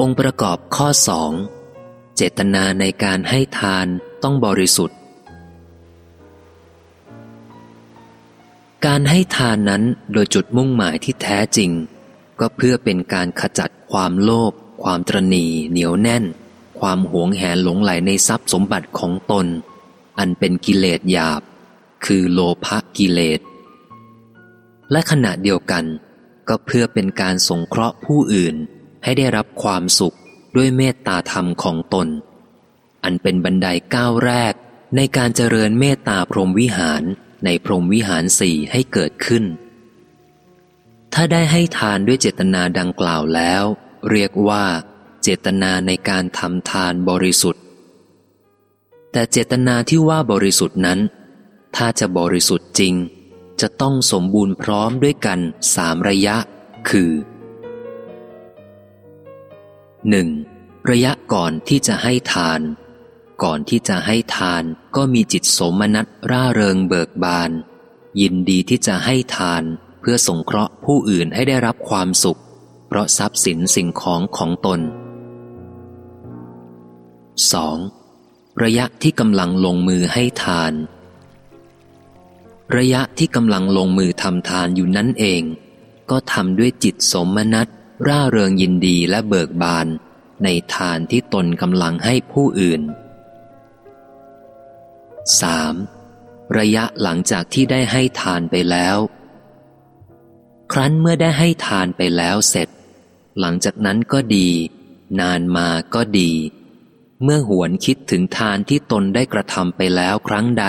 องค์ประกอบข้อสองเจตนาในการให้ทานต้องบริสุทธิ์ การให้ทานนั้นโดยจุดมุ่งหมายที่แท้จริง ก็เพื่อเป็นการขจัดความโลภความตรณีเหนียวแน่น ความหวงแหนหลงไหลในทรัพย์สมบัติของตน อันเป็นกิเลสหยาบ คือโลภกิเลส และขณะเดียวกัน ก็เพื่อเป็นการสงเคราะห์ผู้อื่น ให้ได้รับความสุขด้วยเมตตาธรรมของตน อันเป็นบันไดก้าวแรกในการเจริญเมตตาพรหมวิหารในพรหมวิหารสี่ให้เกิดขึ้น ถ้าได้ให้ทานด้วยเจตนาดังกล่าวแล้ว เรียกว่าเจตนาในการทำทานบริสุทธิ์ แต่เจตนาที่ว่าบริสุทธิ์นั้น ถ้าจะบริสุทธิ์จริง จะต้องสมบูรณ์พร้อมด้วยกันสามระยะ คือ 1. ระยะก่อนที่จะให้ทาน ก่อนที่จะให้ทานก็มีจิตสมนัตร่าเริงเบิกบาน ยินดีที่จะให้ทานเพื่อสงเคราะห์ผู้อื่นให้ได้รับความสุข เพราะทรัพย์สินสิ่งของของตน 2. ระยะที่กำลังลงมือให้ทาน ระยะที่กำลังลงมือทำทานอยู่นั่นเอง ก็ทำด้วยจิตสมนัติ ร่าเริงยินดีและเบิกบาน ในทานที่ตนกำลังให้ผู้อื่น 3. ระยะหลังจากที่ได้ให้ทานไปแล้ว ครั้นเมื่อได้ให้ทานไปแล้วเสร็จ หลังจากนั้นก็ดี นานมาก็ดี เมื่อหวนคิดถึงทานที่ตนได้กระทำไปแล้วครั้งใด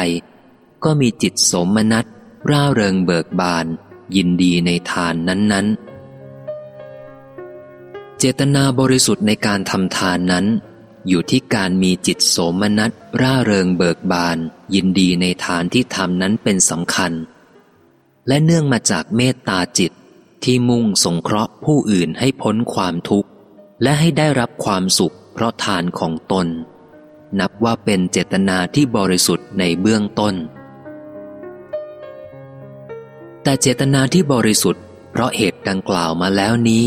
ก็มีจิตสมนัตร่าเริงเบิกบาน ยินดีในทานนั้นๆ เจตนาบริสุทธิ์ในการทำทานนั้น อยู่ที่การมีจิตโสมนัสร่าเริงเบิกบาน ยินดีในทานที่ทำนั้นเป็นสำคัญ และเนื่องมาจากเมตตาจิตที่มุ่งสงเคราะห์ผู้อื่นให้พ้นความทุกข์ และให้ได้รับความสุขเพราะทานของตน นับว่าเป็นเจตนาที่บริสุทธิ์ในเบื้องต้น แต่เจตนาที่บริสุทธิ์เพราะเหตุดังกล่าวมาแล้วนี้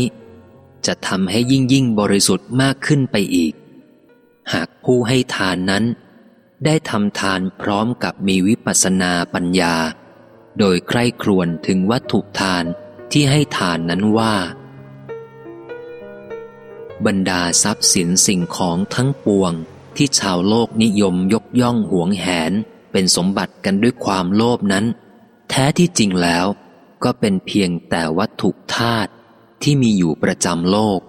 จะทำให้ยิ่งยิ่งบริสุทธิ์มากขึ้นไปอีก หากผู้ให้ทานนั้น ได้ทำทานพร้อมกับมีวิปัสนาปัญญา โดยใคร่ครวญถึงวัตถุทานที่ให้ทานนั้นว่า บรรดาทรัพย์สินสิ่งของทั้งปวงที่ชาวโลกนิยมยกย่องหวงแหนเป็นสมบัติกันด้วยความโลภนั้น แท้ที่จริงแล้วก็เป็นเพียงแต่วัตถุธาตุ ที่มีอยู่ประจำโลก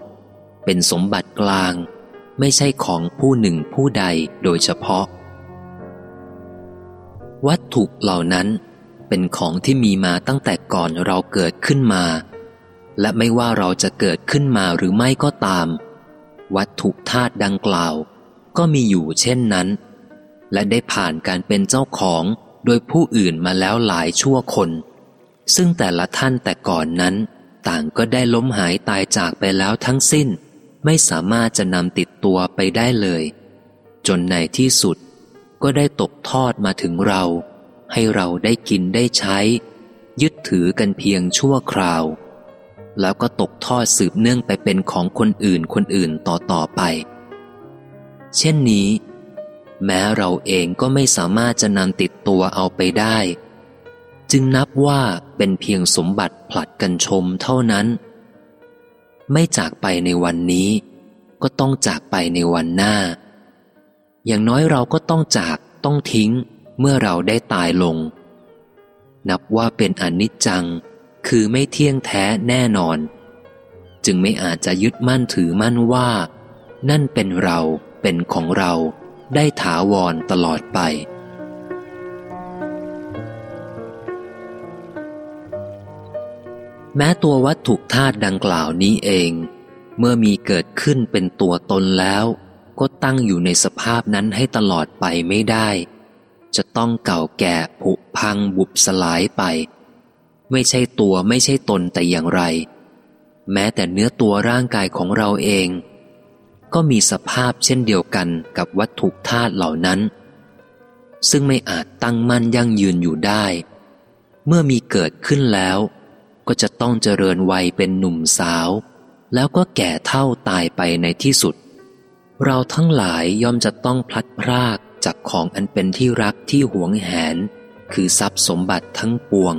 เป็นสมบัติกลาง ไม่ใช่ของผู้หนึ่งผู้ใดโดยเฉพาะ วัตถุเหล่านั้นเป็นของที่มีมาตั้งแต่ก่อนเราเกิดขึ้นมา และไม่ว่าเราจะเกิดขึ้นมาหรือไม่ก็ตาม วัตถุธาตุดังกล่าว ก็มีอยู่เช่นนั้น และได้ผ่านการเป็นเจ้าของโดยผู้อื่นมาแล้วหลายชั่วคน ซึ่งแต่ละท่านแต่ก่อนนั้น ต่างก็ได้ล้มหายตายจากไปแล้วทั้งสิ้น ไม่สามารถจะนำติดตัวไปได้เลย จนในที่สุดก็ได้ตกทอดมาถึงเรา ให้เราได้กินได้ใช้ ยึดถือกันเพียงชั่วคราว แล้วก็ตกทอดสืบเนื่องไปเป็นของคนอื่นคนอื่นต่อต่อไป เช่นนี้ แม้เราเองก็ไม่สามารถจะนำติดตัวเอาไปได้ จึงนับว่าเป็นเพียงสมบัติผลัดกันชมเท่านั้น ไม่จากไปในวันนี้ ก็ต้องจากไปในวันหน้า อย่างน้อยเราก็ต้องจากต้องทิ้งเมื่อเราได้ตายลง นับว่าเป็นอนิจจัง คือไม่เที่ยงแท้แน่นอน จึงไม่อาจจะยึดมั่นถือมั่นว่า นั่นเป็นเราเป็นของเราได้ถาวรตลอดไป แม้ตัววัตถุธาตุดังกล่าวนี้เอง เมื่อมีเกิดขึ้นเป็นตัวตนแล้ว ก็ตั้งอยู่ในสภาพนั้นให้ตลอดไปไม่ได้ จะต้องเก่าแก่ผุพังบุบสลายไป ไม่ใช่ตัวไม่ใช่ตนแต่อย่างไร แม้แต่เนื้อตัวร่างกายของเราเอง ก็มีสภาพเช่นเดียวกันกับวัตถุธาตุเหล่านั้น ซึ่งไม่อาจตั้งมั่นยั่งยืนอยู่ได้ เมื่อมีเกิดขึ้นแล้ว ก็จะต้องเจริญวัยเป็นหนุ่มสาว แล้วก็แก่เท่าตายไปในที่สุด เราทั้งหลายย่อมจะต้องพลัดพรากจากของอันเป็นที่รักที่หวงแหน คือทรัพย์สมบัติทั้งปวง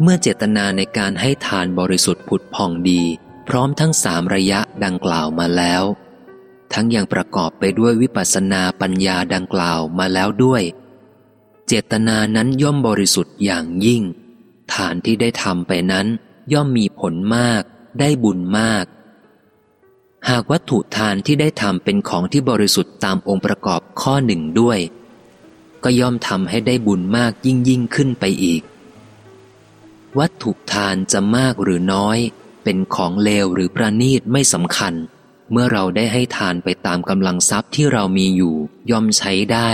เมื่อเจตนาในการให้ทานบริสุทธิ์ผุดผ่องดี พร้อมทั้งสามระยะดังกล่าวมาแล้ว ทั้งยังประกอบไปด้วยวิปัสสนาปัญญาดังกล่าวมาแล้วด้วย เจตนานั้นย่อมบริสุทธิ์อย่างยิ่ง ฐานที่ได้ทำไปนั้น ย่อมมีผลมาก ได้บุญมาก หากวัตถุทานที่ได้ทำเป็นของที่บริสุทธิ์ตามองค์ประกอบข้อหนึ่งด้วย ก็ย่อมทำให้ได้บุญมากยิ่งยิ่งขึ้นไปอีก วัตถุทานจะมากหรือน้อย เป็นของเลวหรือประณีตไม่สำคัญ เมื่อเราได้ให้ทานไปตามกำลังทรัพย์ที่เรามีอยู่ ย่อมใช้ได้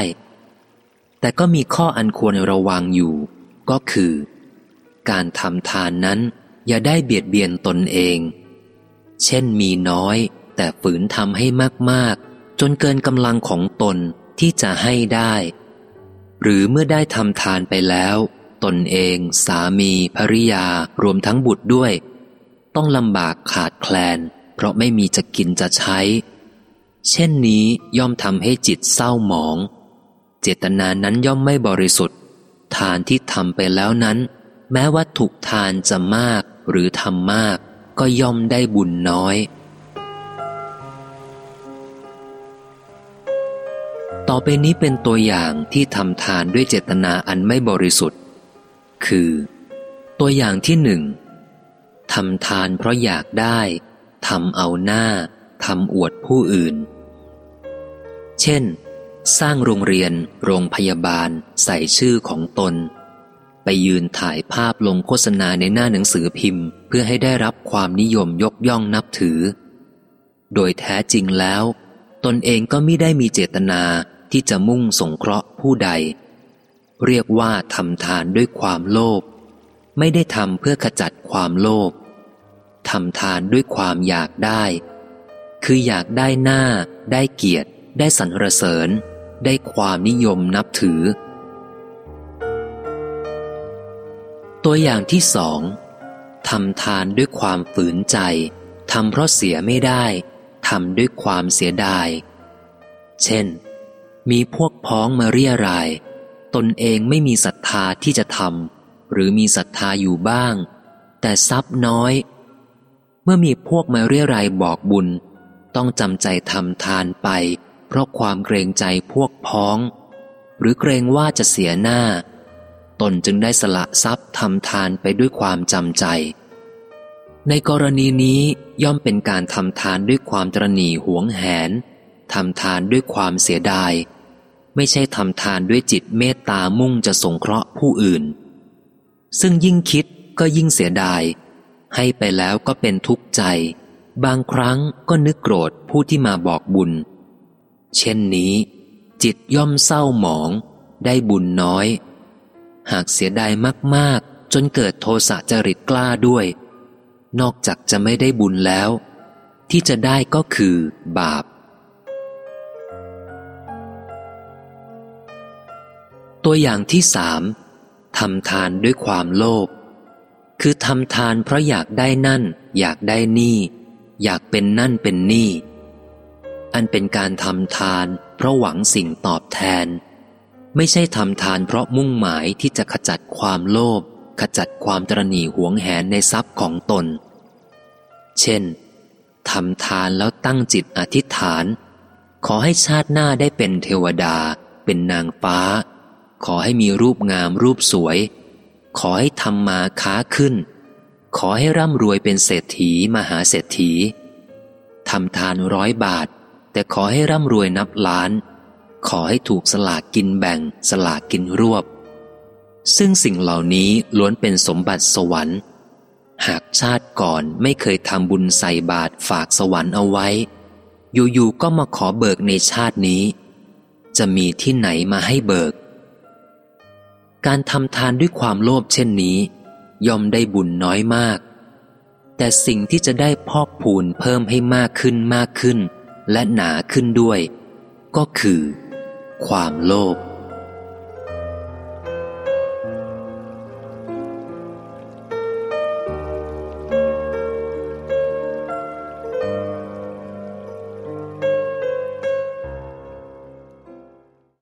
แต่ก็มีข้ออันควรระวังอยู่ ก็คือ การทำทานนั้น อย่าได้เบียดเบียนตนเอง เช่นมีน้อย แต่ฝืนทำให้มาก ๆ จนเกินกำลังของตนที่จะให้ได้ หรือเมื่อได้ทำทานไปแล้ว ตนเอง สามีภริยารวมทั้งบุตรด้วย ต้องลำบากขาดแคลน เพราะไม่มีจะกินจะใช้ เช่นนี้ย่อมทำให้จิตเศร้าหมอง เจตนานั้นย่อมไม่บริสุทธิ์ ทานที่ทำไปแล้วนั้น แม้ว่าถูกทานจะมากหรือทำมาก ก็ย่อมได้บุญน้อย ต่อไปนี้เป็นตัวอย่างที่ทำทานด้วยเจตนาอันไม่บริสุทธิ์ คือ ตัวอย่างที่หนึ่งทำทานเพราะอยากได้ทำเอาหน้าทำอวดผู้อื่น เช่น สร้างโรงเรียน โรงพยาบาล ใส่ชื่อของตน ไปยืนถ่ายภาพลงโฆษณาในหน้าหนังสือพิมพ์ เพื่อให้ได้รับความนิยมยกย่องนับถือ โดยแท้จริงแล้ว ตนเองก็ไม่ได้มีเจตนาที่จะมุ่งสงเคราะห์ผู้ใด เรียกว่าทำทานด้วยความโลภไม่ได้ทำเพื่อขจัดความโลภทำทานด้วยความอยากได้ คืออยากได้หน้า ได้เกียรติ ได้สรรเสริญ ได้ความนิยมนับถือ ตัวอย่างที่สองทำทานด้วยความฝืนใจทำเพราะเสียไม่ได้ทำด้วยความเสียดาย เช่น มีพวกพ้องมาเรียราย ตนเองไม่มีศรัทธาที่จะทำหรือมีศรัทธาอยู่บ้าง แต่ทรัพย์น้อย เมื่อมีพวกมาเรียรายบอกบุญ ต้องจำใจทำทานไป เพราะความเกรงใจพวกพ้อง หรือเกรงว่าจะเสียหน้า ตนจึงได้สละทรัพย์ทำทานไปด้วยความจำใจ ในกรณีนี้ย่อมเป็นการทำทานด้วยความตรณีหวงแหนทำทานด้วยความเสียดาย ไม่ใช่ทำทานด้วยจิตเมตตามุ่งจะสงเคราะห์ผู้อื่น ซึ่งยิ่งคิดก็ยิ่งเสียดาย ให้ไปแล้วก็เป็นทุกข์ใจ บางครั้งก็นึกโกรธผู้ที่มาบอกบุญ เช่นนี้ จิตย่อมเศร้าหมอง ได้บุญน้อย หากเสียดายมาก ๆ จนเกิดโทสะจริตกล้าด้วย นอกจากจะไม่ได้บุญแล้ว ที่จะได้ก็คือบาป ตัวอย่างที่สามทำทานด้วยความโลภคือทำทานเพราะอยากได้นั่น อยากได้นี่ อยากเป็นนั่นเป็นนี่ อันเป็นการทำทานเพราะหวังสิ่งตอบแทน ไม่ใช่ทำทานเพราะมุ่งหมายที่จะขจัดความโลภขจัดความตรณีหวงแหนในทรัพย์ของตน เช่นทำทานแล้วตั้งจิตอธิษฐาน ขอให้ชาติหน้าได้เป็นเทวดา เป็นนางฟ้า ขอให้มีรูปงามรูปสวย ขอให้ทำมาค้าขึ้น ขอให้ร่ำรวยเป็นเศรษฐีมหาเศรษฐีทำทานร้อยบาท แต่ขอให้ร่ำรวยนับล้าน ขอให้ถูกสลากกินแบ่ง สลากกินรวบ ซึ่งสิ่งเหล่านี้ล้วนเป็นสมบัติสวรรค์ หากชาติก่อนไม่เคยทำบุญใส่บาตรฝากสวรรค์เอาไว้ อยู่ๆก็มาขอเบิกในชาตินี้ จะมีที่ไหนมาให้เบิก การทำทานด้วยความโลภเช่นนี้ ย่อมได้บุญน้อยมาก แต่สิ่งที่จะได้พอกพูนเพิ่มให้มากขึ้นมากขึ้น และหนาขึ้นด้วย ก็คือ ความโลภ